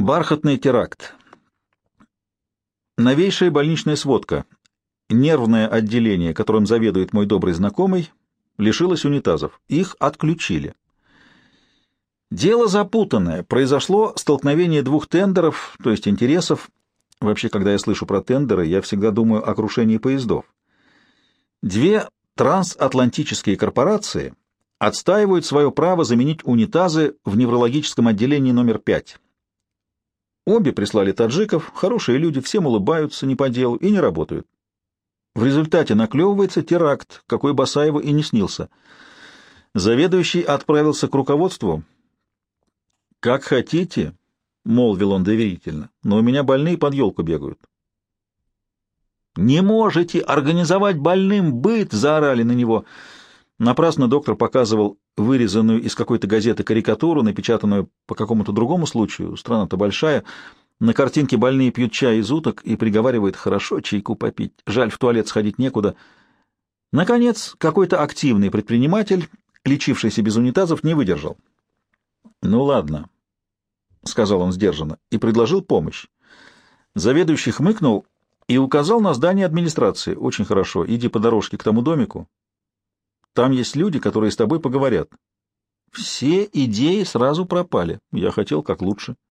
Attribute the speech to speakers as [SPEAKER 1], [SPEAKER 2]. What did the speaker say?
[SPEAKER 1] Бархатный теракт. Новейшая больничная сводка. Нервное отделение, которым заведует мой добрый знакомый, лишилось унитазов. Их отключили. Дело запутанное. Произошло столкновение двух тендеров, то есть интересов. Вообще, когда я слышу про тендеры, я всегда думаю о крушении поездов. Две трансатлантические корпорации отстаивают свое право заменить унитазы в неврологическом отделении номер 5. Обе прислали таджиков, хорошие люди, всем улыбаются не по делу и не работают. В результате наклевывается теракт, какой Басаеву и не снился. Заведующий отправился к руководству. «Как хотите», — молвил он доверительно, — «но у меня больные под елку бегают». «Не можете организовать больным быт!» — заорали на него. Напрасно доктор показывал вырезанную из какой-то газеты карикатуру, напечатанную по какому-то другому случаю, страна-то большая. На картинке больные пьют чай из уток и приговаривают «хорошо чайку попить, жаль, в туалет сходить некуда». Наконец, какой-то активный предприниматель, лечившийся без унитазов, не выдержал. «Ну ладно», — сказал он сдержанно, и предложил помощь. Заведующий хмыкнул и указал на здание администрации. «Очень хорошо, иди по дорожке к тому домику, там есть люди, которые с тобой поговорят. Все идеи сразу пропали. Я хотел как лучше.